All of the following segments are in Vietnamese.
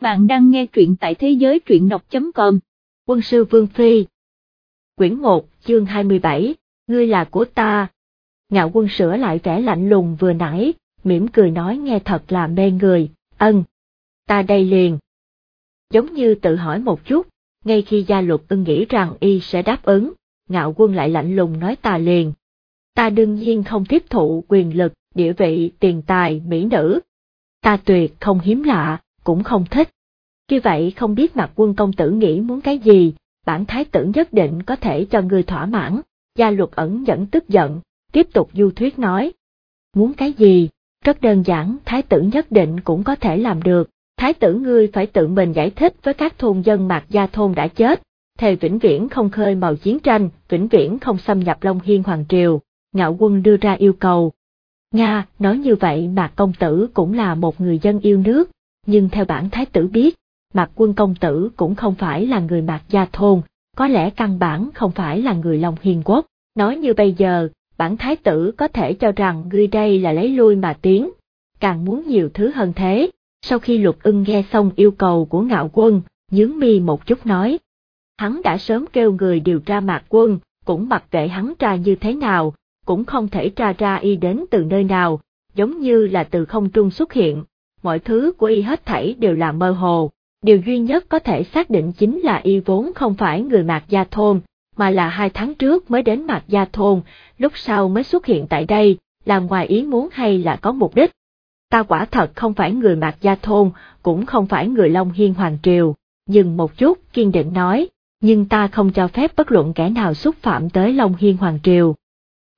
Bạn đang nghe truyện tại thế giới truyện đọc.com. Quân sư Vương Phi Quyển 1, chương 27, Ngươi là của ta. Ngạo quân sửa lại vẻ lạnh lùng vừa nãy, mỉm cười nói nghe thật là mê người, ân. Ta đây liền. Giống như tự hỏi một chút, ngay khi gia luật ưng nghĩ rằng y sẽ đáp ứng, ngạo quân lại lạnh lùng nói ta liền. Ta đương nhiên không tiếp thụ quyền lực, địa vị, tiền tài, mỹ nữ. Ta tuyệt không hiếm lạ, cũng không thích. Như vậy không biết mặt quân công tử nghĩ muốn cái gì, bản thái tử nhất định có thể cho người thỏa mãn, gia luật ẩn dẫn tức giận, tiếp tục du thuyết nói. Muốn cái gì, rất đơn giản thái tử nhất định cũng có thể làm được, thái tử ngươi phải tự mình giải thích với các thôn dân mạc gia thôn đã chết, thề vĩnh viễn không khơi màu chiến tranh, vĩnh viễn không xâm nhập Long Hiên Hoàng Triều, ngạo quân đưa ra yêu cầu. Nga, nói như vậy mà Công Tử cũng là một người dân yêu nước, nhưng theo bản thái tử biết, Mạc Quân Công Tử cũng không phải là người Mạc Gia Thôn, có lẽ căn bản không phải là người Long Hiền Quốc. Nói như bây giờ, bản thái tử có thể cho rằng ngươi đây là lấy lui mà tiến, càng muốn nhiều thứ hơn thế. Sau khi luật ưng nghe xong yêu cầu của ngạo quân, nhướng mi một chút nói. Hắn đã sớm kêu người điều tra mạc quân, cũng mặc kệ hắn tra như thế nào, cũng không thể tra ra y đến từ nơi nào, giống như là từ không trung xuất hiện, mọi thứ của y hết thảy đều là mơ hồ, điều duy nhất có thể xác định chính là y vốn không phải người Mạc Gia Thôn, mà là hai tháng trước mới đến Mạc Gia Thôn, lúc sau mới xuất hiện tại đây, làm ngoài ý muốn hay là có mục đích. Ta quả thật không phải người Mạc Gia Thôn, cũng không phải người Long Hiên Hoàng Triều, dừng một chút kiên định nói, nhưng ta không cho phép bất luận kẻ nào xúc phạm tới Long Hiên Hoàng Triều.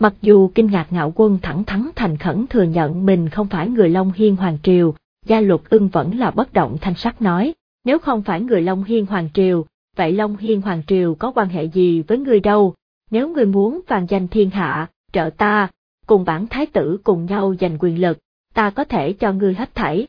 Mặc dù kinh ngạc ngạo quân thẳng thắn thành khẩn thừa nhận mình không phải người Long Hiên Hoàng Triều, gia luật ưng vẫn là bất động thanh sắc nói, nếu không phải người Long Hiên Hoàng Triều, vậy Long Hiên Hoàng Triều có quan hệ gì với người đâu, nếu người muốn vàng danh thiên hạ, trợ ta, cùng bản thái tử cùng nhau giành quyền lực, ta có thể cho ngươi hết thảy.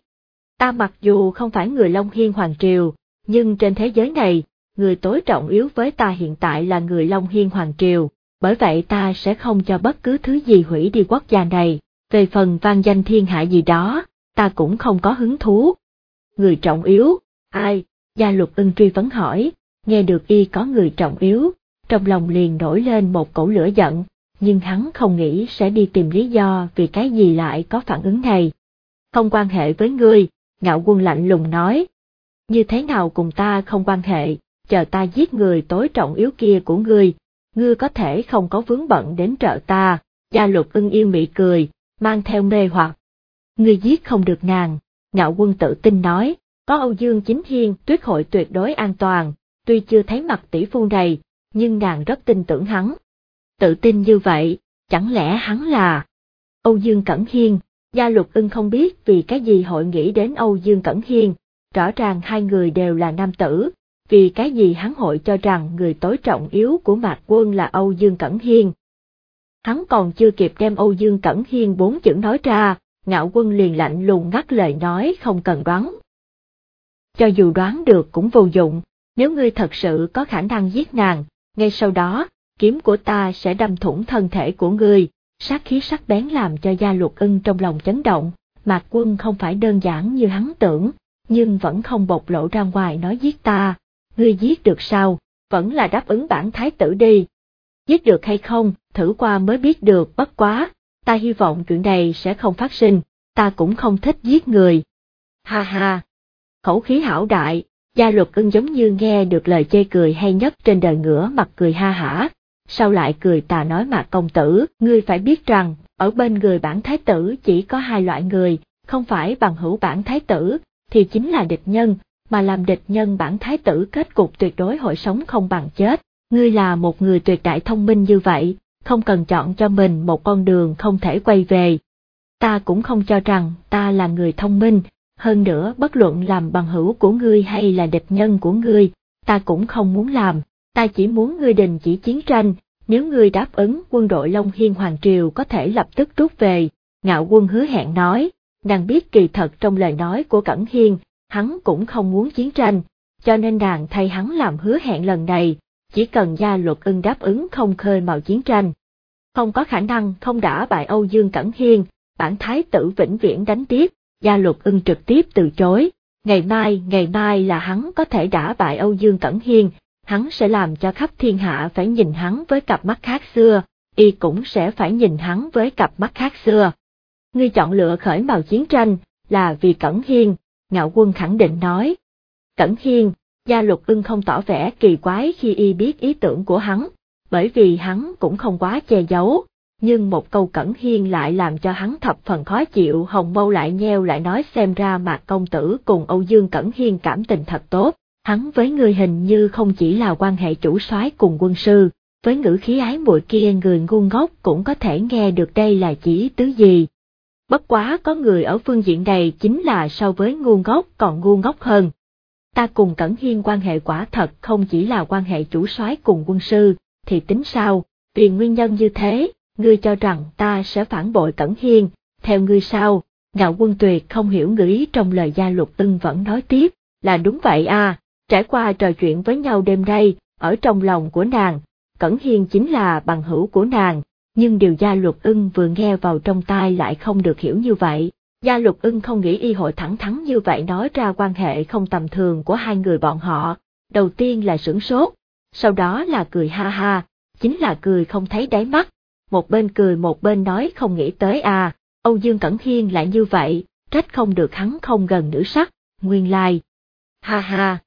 Ta mặc dù không phải người Long Hiên Hoàng Triều, nhưng trên thế giới này, người tối trọng yếu với ta hiện tại là người Long Hiên Hoàng Triều, bởi vậy ta sẽ không cho bất cứ thứ gì hủy đi quốc gia này, về phần vang danh thiên hạ gì đó, ta cũng không có hứng thú. Người trọng yếu, ai? Gia luật ưng truy vấn hỏi, nghe được y có người trọng yếu, trong lòng liền nổi lên một cổ lửa giận, nhưng hắn không nghĩ sẽ đi tìm lý do vì cái gì lại có phản ứng này. Không quan hệ với ngươi, ngạo quân lạnh lùng nói. Như thế nào cùng ta không quan hệ, chờ ta giết người tối trọng yếu kia của ngươi, ngươi có thể không có vướng bận đến trợ ta, gia luật ưng yêu mị cười, mang theo mê hoặc, ngươi giết không được nàng, ngạo quân tự tin nói, có Âu Dương Chính Hiên tuyết hội tuyệt đối an toàn, tuy chưa thấy mặt tỷ phu này, nhưng nàng rất tin tưởng hắn. Tự tin như vậy, chẳng lẽ hắn là Âu Dương Cẩn Hiên, gia Lục ưng không biết vì cái gì hội nghĩ đến Âu Dương Cẩn Hiên, rõ ràng hai người đều là nam tử, vì cái gì hắn hội cho rằng người tối trọng yếu của mạc quân là Âu Dương Cẩn Hiên. Hắn còn chưa kịp đem Âu Dương Cẩn Hiên bốn chữ nói ra, ngạo quân liền lạnh lùng ngắt lời nói không cần đoán. Cho dù đoán được cũng vô dụng, nếu ngươi thật sự có khả năng giết nàng, ngay sau đó, kiếm của ta sẽ đâm thủng thân thể của ngươi, sát khí sắc bén làm cho gia luật ưng trong lòng chấn động, mạc quân không phải đơn giản như hắn tưởng, nhưng vẫn không bộc lộ ra ngoài nói giết ta, ngươi giết được sao, vẫn là đáp ứng bản thái tử đi. Giết được hay không, thử qua mới biết được bất quá, ta hy vọng chuyện này sẽ không phát sinh, ta cũng không thích giết người. Ha ha! Khẩu khí hảo đại, gia luật ưng giống như nghe được lời chê cười hay nhất trên đời ngửa mặt cười ha hả, sau lại cười ta nói mà công tử, ngươi phải biết rằng, ở bên người bản thái tử chỉ có hai loại người, không phải bằng hữu bản thái tử, thì chính là địch nhân, mà làm địch nhân bản thái tử kết cục tuyệt đối hội sống không bằng chết. Ngươi là một người tuyệt đại thông minh như vậy, không cần chọn cho mình một con đường không thể quay về. Ta cũng không cho rằng ta là người thông minh, hơn nữa bất luận làm bằng hữu của ngươi hay là địch nhân của ngươi, ta cũng không muốn làm, ta chỉ muốn ngươi đình chỉ chiến tranh, nếu ngươi đáp ứng quân đội Long Hiên Hoàng Triều có thể lập tức rút về, ngạo quân hứa hẹn nói, nàng biết kỳ thật trong lời nói của Cẩn Hiên, hắn cũng không muốn chiến tranh, cho nên nàng thay hắn làm hứa hẹn lần này, chỉ cần gia luật ưng đáp ứng không khơi mào chiến tranh. Không có khả năng không đả bại Âu Dương Cẩn Hiên, bản thái tử vĩnh viễn đánh tiếp, gia luật ưng trực tiếp từ chối, Ngày mai, ngày mai là hắn có thể đã bại Âu Dương Cẩn Hiên, hắn sẽ làm cho khắp thiên hạ phải nhìn hắn với cặp mắt khác xưa, y cũng sẽ phải nhìn hắn với cặp mắt khác xưa. Ngươi chọn lựa khởi mào chiến tranh, là vì Cẩn Hiên, ngạo quân khẳng định nói. Cẩn Hiên, gia lục ưng không tỏ vẻ kỳ quái khi y biết ý tưởng của hắn, bởi vì hắn cũng không quá che giấu, nhưng một câu Cẩn Hiên lại làm cho hắn thập phần khó chịu hồng mâu lại nheo lại nói xem ra mạc công tử cùng Âu Dương Cẩn Hiên cảm tình thật tốt, hắn với người hình như không chỉ là quan hệ chủ soái cùng quân sư, với ngữ khí ái muội kia người ngu ngốc cũng có thể nghe được đây là chỉ tứ gì. Bất quá có người ở phương diện này chính là so với ngu ngốc còn ngu ngốc hơn. Ta cùng Cẩn Hiên quan hệ quả thật không chỉ là quan hệ chủ soái cùng quân sư, thì tính sao, vì nguyên nhân như thế, ngươi cho rằng ta sẽ phản bội Cẩn Hiên, theo ngươi sao, ngạo quân tuyệt không hiểu ngữ ý trong lời gia lục ưng vẫn nói tiếp, là đúng vậy à, trải qua trò chuyện với nhau đêm nay, ở trong lòng của nàng, Cẩn Hiên chính là bằng hữu của nàng, nhưng điều gia luật ưng vừa nghe vào trong tai lại không được hiểu như vậy. Gia lục ưng không nghĩ y hội thẳng thắn như vậy nói ra quan hệ không tầm thường của hai người bọn họ, đầu tiên là sửng sốt, sau đó là cười ha ha, chính là cười không thấy đáy mắt, một bên cười một bên nói không nghĩ tới à, Âu Dương Cẩn Hiên lại như vậy, trách không được hắn không gần nữ sắc, nguyên lai. Ha ha!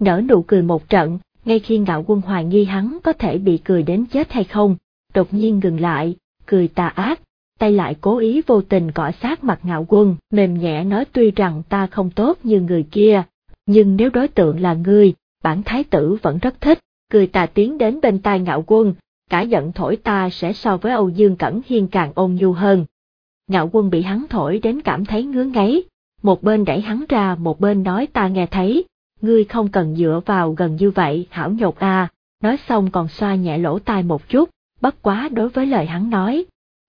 Nở nụ cười một trận, ngay khi ngạo quân hoài nghi hắn có thể bị cười đến chết hay không, đột nhiên ngừng lại, cười tà ác, tay lại cố ý vô tình cọ sát mặt ngạo quân, mềm nhẹ nói tuy rằng ta không tốt như người kia, nhưng nếu đối tượng là ngươi, bản thái tử vẫn rất thích, cười tà tiến đến bên tai ngạo quân, cả giận thổi ta sẽ so với Âu Dương Cẩn Hiên càng ôn nhu hơn. Ngạo quân bị hắn thổi đến cảm thấy ngứa ngáy, một bên đẩy hắn ra một bên nói ta nghe thấy, ngươi không cần dựa vào gần như vậy hảo nhột à, nói xong còn xoa nhẹ lỗ tai một chút, bất quá đối với lời hắn nói.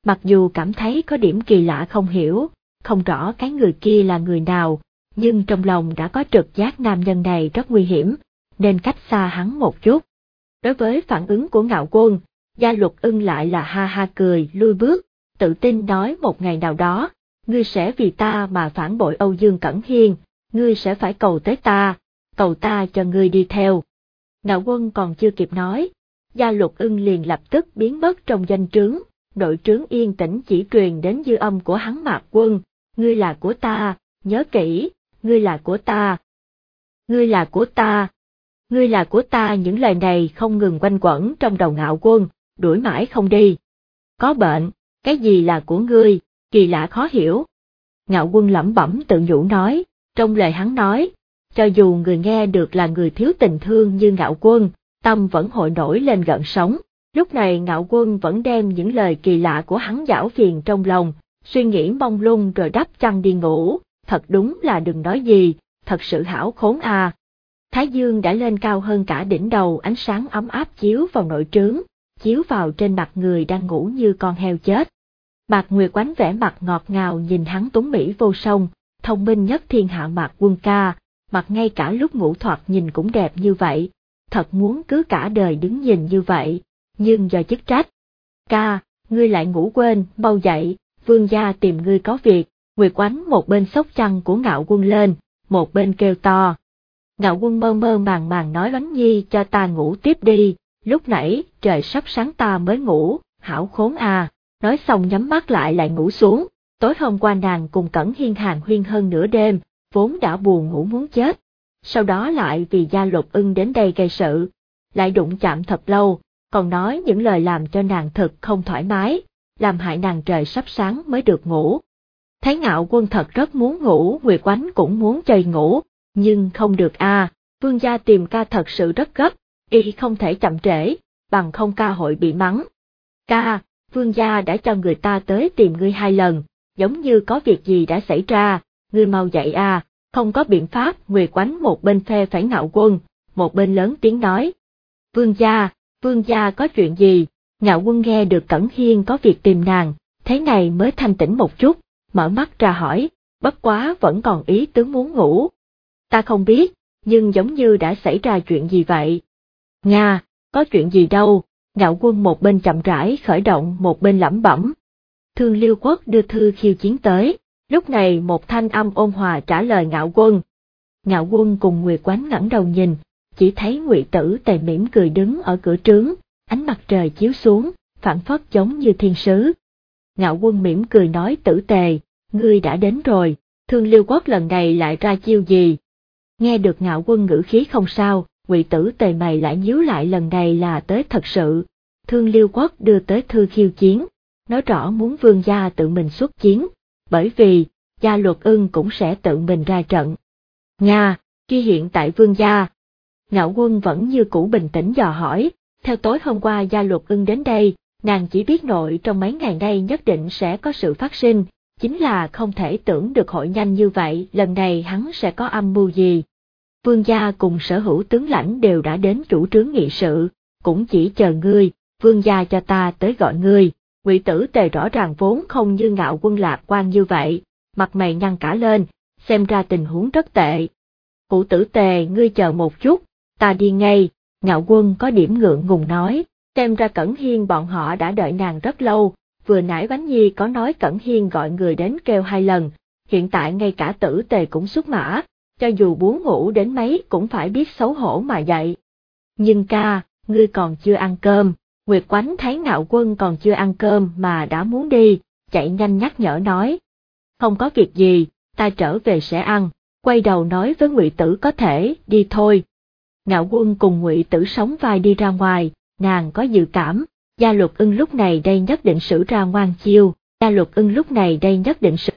Mặc dù cảm thấy có điểm kỳ lạ không hiểu, không rõ cái người kia là người nào, nhưng trong lòng đã có trực giác nam nhân này rất nguy hiểm, nên cách xa hắn một chút. Đối với phản ứng của ngạo quân, gia luật ưng lại là ha ha cười, lui bước, tự tin nói một ngày nào đó, ngươi sẽ vì ta mà phản bội Âu Dương Cẩn Hiên, ngươi sẽ phải cầu tới ta, cầu ta cho ngươi đi theo. Ngạo quân còn chưa kịp nói, gia luật ưng liền lập tức biến mất trong danh trướng, đội trướng yên tĩnh chỉ truyền đến dư âm của hắn mạc quân, ngươi là của ta, nhớ kỹ, ngươi là của ta. Ngươi là của ta, ngươi là của ta những lời này không ngừng quanh quẩn trong đầu ngạo quân, đuổi mãi không đi. Có bệnh, cái gì là của ngươi, kỳ lạ khó hiểu. Ngạo quân lẩm bẩm tự nhủ nói, trong lời hắn nói, cho dù người nghe được là người thiếu tình thương như ngạo quân, tâm vẫn hội nổi lên gợn sóng. Lúc này ngạo quân vẫn đem những lời kỳ lạ của hắn giảo phiền trong lòng, suy nghĩ mong lung rồi đắp chăn đi ngủ, thật đúng là đừng nói gì, thật sự hảo khốn à. Thái dương đã lên cao hơn cả đỉnh đầu ánh sáng ấm áp chiếu vào nội trướng, chiếu vào trên mặt người đang ngủ như con heo chết. Mạc Nguyệt quánh vẻ mặt ngọt ngào nhìn hắn tuấn Mỹ vô song, thông minh nhất thiên hạ Mạc Quân ca, mặt ngay cả lúc ngủ thoạt nhìn cũng đẹp như vậy, thật muốn cứ cả đời đứng nhìn như vậy, nhưng do chức trách. Ca, ngươi lại ngủ quên, mau dậy, vương gia tìm ngươi có việc, Nguyệt quán một bên sốc chăn của ngạo quân lên, một bên kêu to. Ngạo quân mơ mơ màng màng nói bánh nhi cho ta ngủ tiếp đi, lúc nãy trời sắp sáng ta mới ngủ, hảo khốn à, nói xong nhắm mắt lại lại ngủ xuống, tối hôm qua nàng cùng Cẩn Hiên hàng huyên hơn nửa đêm, vốn đã buồn ngủ muốn chết, sau đó lại vì gia lục ưng đến đây gây sự, lại đụng chạm thật lâu, còn nói những lời làm cho nàng thật không thoải mái, làm hại nàng trời sắp sáng mới được ngủ. Thấy ngạo quân thật rất muốn ngủ, Nguyệt Quánh cũng muốn chơi ngủ, nhưng không được a. À, vương gia tìm ca thật sự rất gấp, y không thể chậm trễ, bằng không ca hội bị mắng. Ca, vương gia đã cho người ta tới tìm ngươi hai lần, giống như có việc gì đã xảy ra, ngươi mau dậy à, không có biện pháp Nguyệt quánh một bên phe phải ngạo quân, một bên lớn tiếng nói. Vương gia, vương gia có chuyện gì? Ngạo quân nghe được Cẩn Hiên có việc tìm nàng, thế này mới thanh tĩnh một chút, mở mắt ra hỏi, bất quá vẫn còn ý tướng muốn ngủ. Ta không biết, nhưng giống như đã xảy ra chuyện gì vậy? Nga, có chuyện gì đâu, ngạo quân một bên chậm rãi khởi động một bên lẩm bẩm. Thương Liêu Quốc đưa thư khiêu chiến tới, lúc này một thanh âm ôn hòa trả lời ngạo quân. Ngạo quân cùng Nguyệt Quánh ngẩng đầu nhìn, chỉ thấy Ngụy Tử Tề mỉm cười đứng ở cửa trướng, ánh mặt trời chiếu xuống, phản phất giống như thiên sứ. Ngạo quân mỉm cười nói tử tề, ngươi đã đến rồi, thương liêu quốc lần này lại ra chiêu gì? Nghe được ngạo quân ngữ khí không sao, ngụy tử tề mày lại nhíu lại lần này là tới thật sự. Thương liêu quốc đưa tới thư khiêu chiến, nói rõ muốn vương gia tự mình xuất chiến, bởi vì, gia luật ưng cũng sẽ tự mình ra trận. Nga, khi hiện tại vương gia. Ngạo quân vẫn như cũ bình tĩnh dò hỏi, theo tối hôm qua gia luật ưng đến đây, nàng chỉ biết nội trong mấy ngày nay nhất định sẽ có sự phát sinh, chính là không thể tưởng được hội nhanh như vậy, lần này hắn sẽ có âm mưu gì. Vương gia cùng sở hữu tướng lãnh đều đã đến chủ trướng nghị sự, cũng chỉ chờ ngươi, vương gia cho ta tới gọi ngươi, ngụy tử tề rõ ràng vốn không như ngạo quân lạc quan như vậy, mặt mày nhăn cả lên, xem ra tình huống rất tệ. Cụ tử tề ngươi chờ một chút, ta đi ngay, ngạo quân có điểm ngượng ngùng nói, xem ra Cẩn Hiên bọn họ đã đợi nàng rất lâu, vừa nãy Bánh Nhi có nói Cẩn Hiên gọi người đến kêu hai lần, hiện tại ngay cả tử tề cũng xuất mã, cho dù bú ngủ đến mấy cũng phải biết xấu hổ mà dậy. Nhưng ca, ngươi còn chưa ăn cơm, Nguyệt Quánh thấy ngạo quân còn chưa ăn cơm mà đã muốn đi, chạy nhanh nhắc nhở nói. Không có việc gì, ta trở về sẽ ăn, quay đầu nói với ngụy Tử có thể, đi thôi. Ngạo quân cùng ngụy Tử sống vai đi ra ngoài, nàng có dự cảm, gia luật ưng lúc này đây nhất định xử ra ngoan chiêu, gia luật ưng lúc này đây nhất định xử